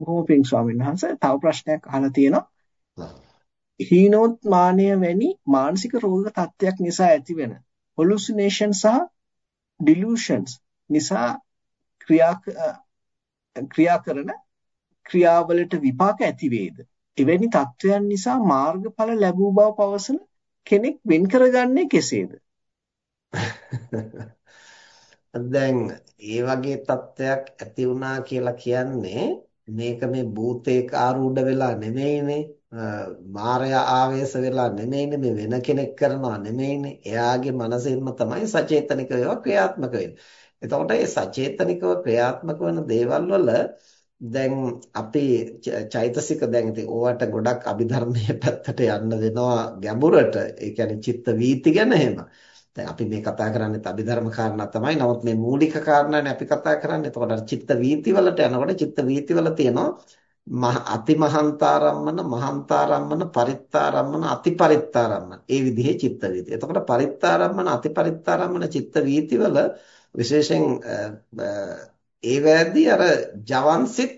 බොහොම පිං ස්වාමීන් වහන්සේ තව ප්‍රශ්නයක් අහලා තියෙනවා. හීනෝත්මානය වැනි මානසික රෝග තත්ත්වයක් නිසා ඇතිවෙන hallucination සහ delusions නිසා ක්‍රියා ක්‍රියා කරන ක්‍රියාවලට විපාක ඇති වේද? එවැනි තත්ත්වයන් නිසා මාර්ගඵල ලැබූ බව පවසන කෙනෙක් වෙන් කරගන්නේ කෙසේද? දැන් ඒ වගේ තත්ත්වයක් ඇති වුණා කියලා කියන්නේ මේක මේ භූතේක ආරූඪ වෙලා නෙමෙයිනේ මායя ආවේශ වෙලා නෙමෙයිනේ මේ වෙන කෙනෙක් කරනවා නෙමෙයිනේ එයාගේ මනසින්ම තමයි සචේතනික ඒවා ක්‍රියාත්මක වෙන්නේ. එතකොට මේ සචේතනිකව ක්‍රියාත්මක වෙන දේවල් වල දැන් අපි චෛතසික දැන් ඉතින් ඕවට ගොඩක් අභිධර්මයේ පැත්තට යන්න වෙනවා ගැඹුරට. ඒ කියන්නේ චිත්ත වීති ගැන එහෙම. දැන් අපි මේ කතා කරන්නේ අභිධර්ම කාරණා තමයි. නමුත් මේ මූලික කාරණානේ අපි කතා කරන්නේ. එතකොට චිත්ත වීති වලට යනකොට චිත්ත වීති වල තියෙනවා අතිමහන්තාරම්මන මහන්තාරම්මන පරිත්තාරම්මන අතිපරිත්තාරම්මන ඒ විදිහේ චිත්ත වීති. එතකොට පරිත්තාරම්මන අතිපරිත්තාරම්මන චිත්ත වීති වල විශේෂයෙන් ඒ වැදී අර ජවන්සිට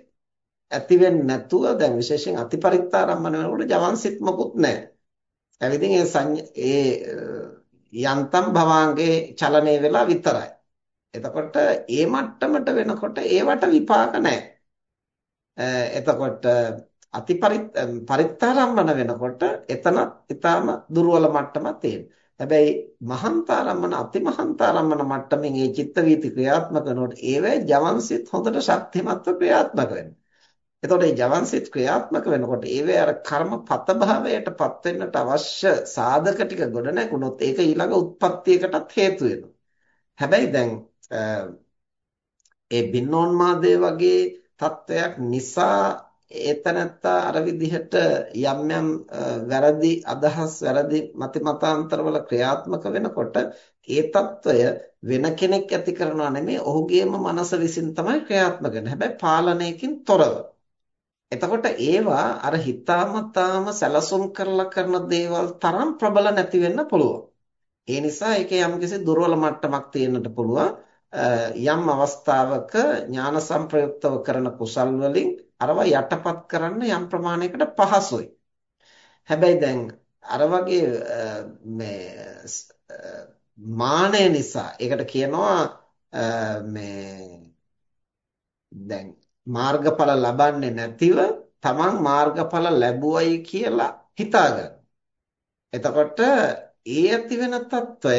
ඇති වෙන්නේ නැතුව දැන් විශේෂයෙන් අතිපරිත්තාරම්මන වෙනකොට ජවන්සිට මොකුත් නැහැ. එවිදින් ඒ ඒ යන්තම් භවාංගේ චලනය වෙලා විතරයි. එතකොට ඒ මට්ටමට වෙනකොට ඒවට විපාක නැහැ. එතකොට අතිපරිත් පරිත්තරම්මන වෙනකොට එතන ඊටාම දුර්වල මට්ටමක් තියෙනවා. හැබැයි මහන්තාරම්මන අතිමහන්තාරම්මන මට්ටමින් මේ චිත්ත වීති ක්‍රියාත්මක වෙනකොට ඒවේ ජවන්සිත හොඳට ශක්තිමත්ව ක්‍රියාත්මක වෙනවා. එතකොට මේ ජවන්සිත ක්‍රියාත්මක වෙනකොට ඒවේ අර කර්මපත භාවයටපත් වෙන්නට අවශ්‍ය සාධක ටික ගොඩ නැගුණොත් ඒක ඊළඟ උත්පත්තියකටත් හේතු වෙනවා. හැබැයි දැන් ඒ බින්නෝන්මාදයේ වගේ තත්වයක් නිසා ඒතනත්ත අර විදිහට යම් යම් වැරදි අදහස් වැරදි මතිමතාන්තරවල ක්‍රියාත්මක වෙනකොට ඒ తত্ত্বය වෙන කෙනෙක් ඇති කරනවා නෙමෙයි ඔහුගේම මනස විසින් තමයි ක්‍රියාත්මක කරන්නේ. හැබැයි පාලනයකින් තොරව. එතකොට ඒවා අර හිතාමතාම සැලසුම් කරලා කරන දේවල් තරම් ප්‍රබල නැති වෙන්න පුළුවන්. ඒ නිසා ඒකේ යම්කිසි දුර්වල මට්ටමක් තියෙන්නට පුළුවන්. යම් අවස්ථාවක ඥාන සංප්‍රයුක්තව කරන කුසල් වලින් අරව යටපත් කරන්න යම් ප්‍රමාණයකට පහසුයි. හැබැයි දැන් අර වගේ මේ මානය නිසා ඒකට කියනවා මේ දැන් මාර්ගඵල ලබන්නේ නැතිව තමන් මාර්ගඵල ලැබුවයි කියලා හිතාගන්න. එතකොට ඒ ඇති වෙන తত্ত্বය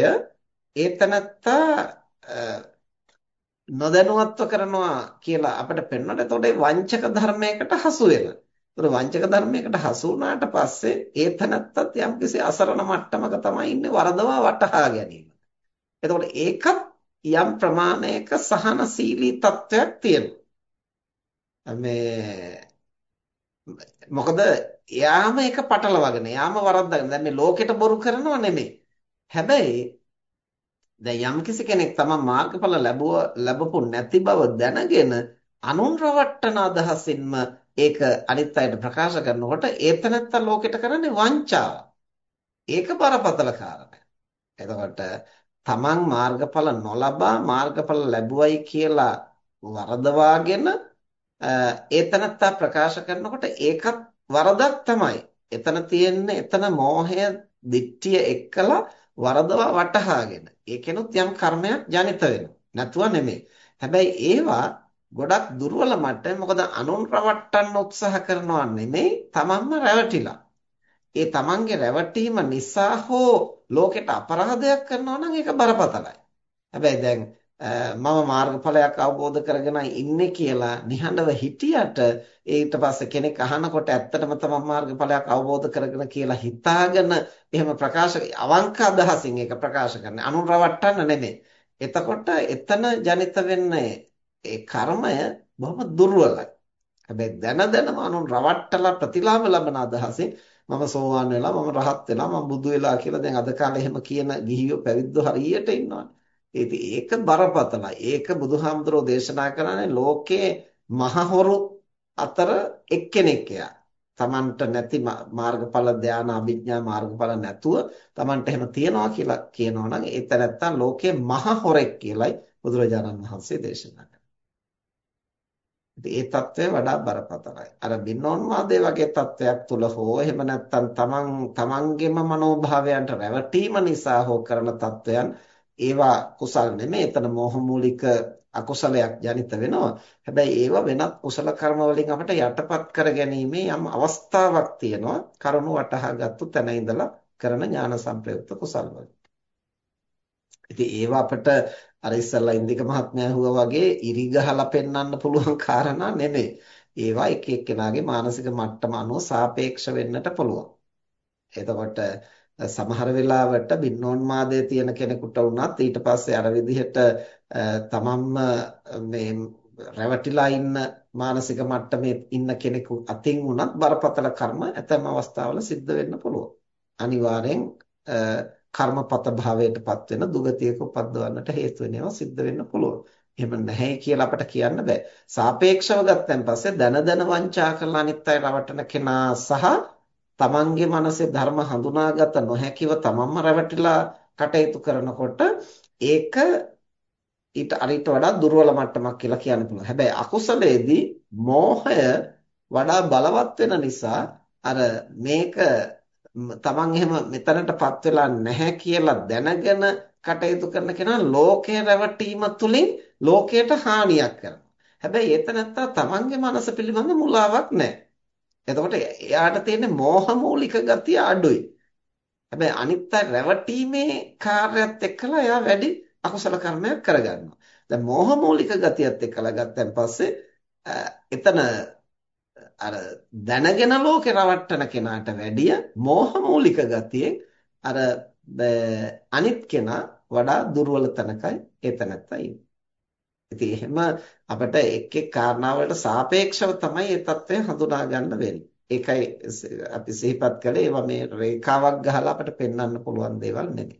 ඒ තනත්තා නොදැනුවත්ව කරනවා කියලා අපිට පෙන්වන්න. එතකොට ඒ වංචක ධර්මයකට හසු වෙනවා. ඒතර වංචක ධර්මයකට හසු වුණාට පස්සේ ඒ තනත්තත් යම්කිසි අසරණ මට්ටමක තමයි ඉන්නේ වරදවා වටහා ගැනීම. එතකොට ඒකත් යම් ප්‍රමාණයක සහනශීලී තත්වයක් තියෙනවා. මේ මොකද එයාම ඒක පටලවාගෙන එයාම වරද්දාගෙන දැන් මේ ලෝකෙට බොරු කරනව නෙමෙයි. හැබැයි දැන් යම්කිසි කෙනෙක් තමන් මාර්ගඵල ලැබුව ලැබපු නැති බව දැනගෙන අනුන් රවට්ටන අදහසින්ම ඒක අනිත් අයට ප්‍රකාශ කරනකොට ඒතනත්ත ලෝකෙට කරන්නේ වංචාව. ඒක බරපතල කාරණයක්. එතකොට තමන් මාර්ගඵල නොලබා මාර්ගඵල ලැබුවයි කියලා වරදවාගෙන ඒතනත්තා ප්‍රකාශ කරනකොට ඒකත් වරදක් තමයි. එතන තියෙන්නේ එතන මෝහය, දිට්ඨිය එක්කලා වරදවා වටහාගෙන. ඒකෙනුත් යම් කර්මයක් ජනිත වෙනවා. නැතුව නෙමෙයි. හැබැයි ඒවා ගොඩක් දුර්වල මට්ටමේ මොකද අනුන් රවට්ටන්න උත්සාහ කරනවා නෙමෙයි තමන්ම රැවටිලා. ඒ තමන්ගේ රැවටීම නිසා හෝ ලෝකෙට අපරාධයක් කරනවා නම් ඒක බරපතලයි. හැබැයි දැන් මම මාර්ගඵලයක් අවබෝධ කරගෙන ඉන්නේ කියලා නිහඬව හිටියට ඊට පස්සේ කෙනෙක් අහනකොට ඇත්තටම තමයි මාර්ගඵලයක් අවබෝධ කරගෙන කියලා හිතාගෙන එහෙම ප්‍රකාශ අවංක අදහසින් ඒක ප්‍රකාශ කරන්නේ අනුරවට්ටන්න නෙමෙයි. එතකොට එතන ජනිත වෙන්නේ ඒ කර්මය බොහොම දුර්වලයි. හැබැයි දැන දැනම අනුන් රවට්ටලා ප්‍රතිලාභ ලබන අදහසින් මම සෝවාන් වෙලා මම රහත් වෙලා මම බුදු වෙලා කියලා දැන් අද කාලේ එහෙම කියන ගිහියෝ පැවිද්දෝ හරියට ඉන්නවනේ. ඉතින් ඒක බරපතලයි. ඒක බුදුහාමුදුරෝ දේශනා කරන්නේ ලෝකයේ මහහොරු අතර එක්කෙනෙක් යා. තමන්ට නැති මාර්ගඵල ධානා අභිඥා මාර්ගඵල නැතුව තමන්ට එහෙම තියනවා කියලා කියනවා නම් ඒ තැනත්තා ලෝකයේ මහහොරෙක් කියලයි බුදුරජාණන් වහන්සේ දේශනා ඉතින් ඒ తත්වය වඩා බරපතලයි. අර බින්නෝන්මාදයේ වගේ තත්වයක් තුල හෝ එහෙම නැත්නම් තමන් තමන්ගේම මනෝභාවයන්ට රැවටීම නිසා හෝ කරන තත්වයන් ඒවා කුසල් නෙමෙයි. එතන මෝහ මූලික අකුසලයක් ජනිත වෙනවා. හැබැයි ඒවා වෙනත් කුසල කර්ම වලින් අපිට යටපත් කර ගැනීමේ යම් අවස්ථාවක් තියෙනවා. කරුණු වටහාගත්තු තැන ඉඳලා කරන ඥාන සංප්‍රයුක්ත කුසල් වලින්. ඉතින් ඒවා අපිට අර ඉස්සල්ලා ඉන්දික මහත්මයා හුවා වගේ ඉරි ගහලා පෙන්වන්න පුළුවන් කාරණා නෙමෙයි. ඒවා එක එක්කෙනාගේ මානසික මට්ටම අනුව සාපේක්ෂ වෙන්නට පුළුවන්. එතකොට සමහර වෙලාවට බින්නෝන්මාදයේ තියෙන කෙනෙකුට වුණත් ඊට පස්සේ අර විදිහට තමන්ම මේ රැවටිලා ඉන්න මානසික මට්ටමේ ඉන්න කෙනෙකු අතින් වුණත් බරපතල කර්ම ඇතැම් අවස්ථාවල සිද්ධ වෙන්න පුළුවන්. අනිවාර්යෙන් කර්මපත භාවයටපත් වෙන දුගතියක උපද්දවන්නට හේතු වෙනවා සිද්ධ වෙන්න පුළුවන්. එහෙම නැහැ කියලා අපට කියන්න බෑ. සාපේක්ෂව ගත්තන් පස්සේ දන දන වංචා කරලා අනිත් අය රවටන කෙනා සහ තමන්ගේ මනසේ ධර්ම හඳුනාගත නොහැකිව තමන්ම රැවටිලා කටයුතු කරනකොට ඒක ඊට අරිට වඩා දුර්වල මට්ටමක් කියලා කියන්න පුළුවන්. හැබැයි අකුසලයේදී මෝහය වඩා බලවත් වෙන නිසා අර මේක තමන් එහෙම මෙතනටපත් වෙලා නැහැ කියලා දැනගෙන කටයුතු කරන කෙනා ලෝකේ රැවටීම තුලින් ලෝකයට හානියක් කරනවා. හැබැයි එතනත්තා තමන්ගේ මනස පිළිබඳ මුලාවක් නැහැ. එතකොට එයාට තියෙන මෝහ මූලික ගතිය අඩුයි. හැබැයි අනිත් අය රැවටීමේ කාර්යයත් එක්කලා එයා වැඩි අකුසල කර්මයක් කරගන්නවා. දැන් මෝහ මූලික ගතියත් එක්කලා ගත්තන් පස්සේ එතන අර දැනගෙන ලෝකේ රවට්ටන කෙනාට වැඩිය මෝහ මූලික ගතියෙන් අර අනිත් කෙනා වඩා දුර්වල තැනකයි ඒ තැනත්තා ඉන්නේ. ඉතින් එහෙම අපිට එක් එක් කාරණාවලට සාපේක්ෂව තමයි මේ தත්ත්වය හඳුනා ගන්න වෙන්නේ. ඒකයි අපි සිහිපත් කළේ ඒවා මේ රේඛාවක් ගහලා අපිට පෙන්වන්න පුළුවන් දේවල් නෙමෙයි.